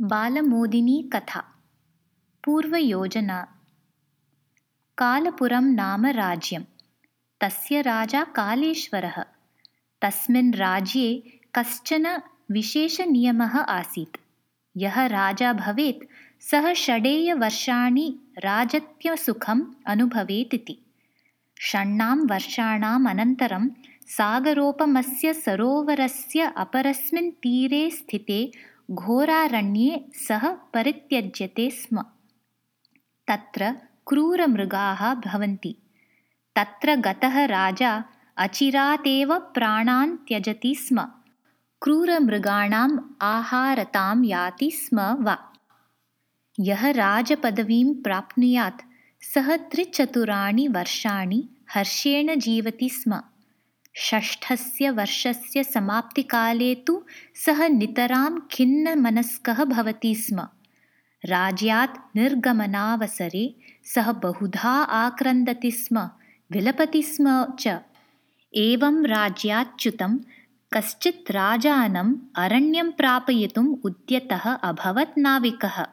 बालमोदिनी कथा। पूर्वयोजना। कालपुरं नाम राज्यं। तस्य राजा कालेश्वरः। तस्मिन् राज्ये कश्चन विशेषनियमः आसीत्। यः राजा भवेत् सः षडेयवर्षाणि राजत्वसुखम् अनुभवेत् इति षण्णां वर्षाणाम् अनन्तरं सागरोपमस्य सरोवरस्य अपरस्मिन् तीरे स्थिते घोरारण्ये सः परित्यज्यते स्म। तत्र क्रूरमृगाः भवन्ति। तत्र गतः राजा अचिरातेव प्राणान् त्यजति स्म। क्रूरमृगाणाम् आहारतां याति स्म वा। यः राजपदवीं प्राप्नुयात् सः त्रिचतुराणि वर्षाणि हर्षेण जीवति स्म षष्ठस्य वर्षस्य समाप्तिकाले तु सः नितरां खिन्नमनस्कः भवति स्म। राज्यात् निर्गमनावसरे सः बहुधा आक्रन्दति स्म विलपति स्म च। एवं राज्याच्युतं कश्चित् राजानम् अरण्यं प्रापयितुम् उद्यतः अभवत् नाविकः।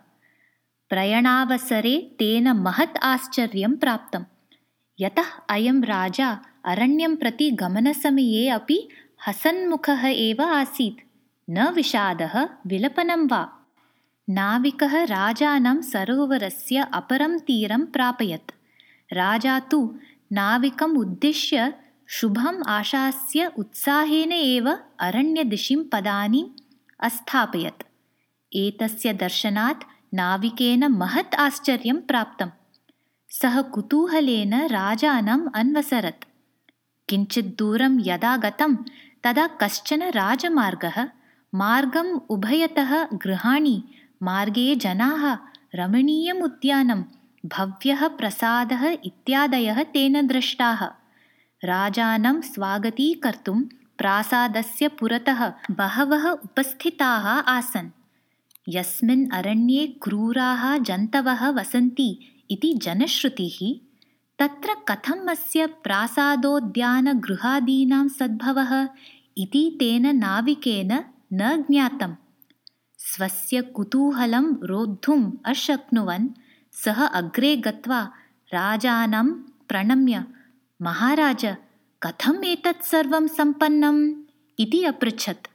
प्रयाणावसरे तेन महत् आश्चर्यं प्राप्तं यतः अयं राजा अरण्यं प्रति गमनसमये अपि हसन्मुखः एव आसीत्। न विषादः विलपनं वा? नाविकः राजानं सरोवरस्य अपरं तीरं प्रापयत्। राजा तु नाविकम् उद्दिश्य शुभम् आशास्य उत्साहेन एव अरण्यदिशिं पदानि अस्थापयत्। एतस्य दर्शनात् नाविकेन महत् आश्चर्यं प्राप्तं सः कुतूहलेन राजानम् अन्वसरत्। किञ्चित् दूरं यदा गतं तदा कश्चन राजमार्गः मार्गम् उभयतः गृहाणि मार्गे जनाः रमणीयम् उद्यानं भव्यः प्रसादः इत्यादयः तेन दृष्टाः राजानं स्वागतीकर्तुं प्रासादस्य पुरतः बहवः उपस्थिताः आसन्। यस्मिन् अरण्ये क्रूराः जन्तवः वसन्ति इति जनश्रुतिः तत्र कथम् अस्य प्रासादोद्यानगृहादीनां सद्भवः इति तेन नाविकेन न ज्ञातम्। स्वस्य कुतूहलं रोद्धुम् अशक्नुवन् सः अग्रे गत्वा राजानं प्रणम्य महाराज कथम् एतत् सर्वं सम्पन्नम्? इति अपृच्छत्।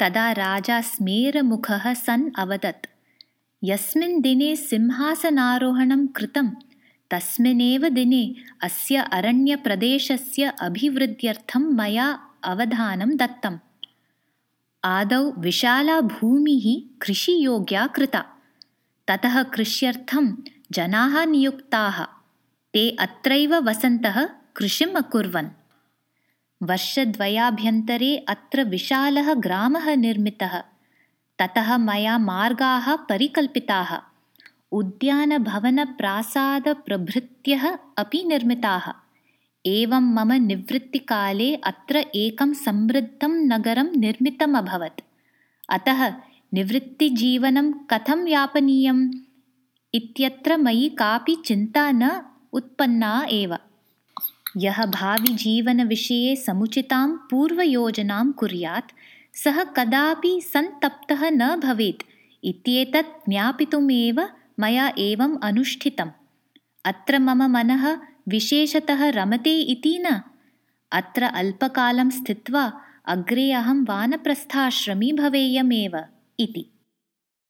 तदा राजा स्मेरमुखः सन् अवदत् यस्मिन् दिने सिंहासनारोहणं कृतं तस्मिन्नेव दिने अस्य अरण्यप्रदेशस्य अभिवृद्ध्यर्थं मया अवधानं दत्तम्। आदौ विशाला भूमिः कृषियोग्या कृता। ततः कृष्यर्थं जनाः नियुक्ताः। ते अत्रैव वसन्तः कृषिम् अकुर्वन्। वर्षद्वयाभ्यन्तरे अत्र विशालः ग्रामः निर्मितः ततः मया मार्गाः परिकल्पिताः। उद्यानभवनप्रासादप्रभृत्यः अपि निर्मिताः। एवं मम निवृत्तिकाले अत्र एकं समृद्धं नगरं निर्मितम् अभवत् अतः निवृत्तिजीवनं कथं यापनीयम्? इत्यत्र मयि कापि चिन्ता न उत्पन्ना एव। यः भाविजीवनविषये समुचितां पूर्वयोजनां कुर्यात् सः कदापि सन्तप्तः न भवेत्। इत्येतत् ज्ञापितुमेव मया एवम् अनुष्ठितम्। अत्र मम मनः विशेषतः रमते इति न। अत्र अल्पकालं स्थित्वा अग्रे अहं वानप्रस्थाश्रमी भवेयमेव इति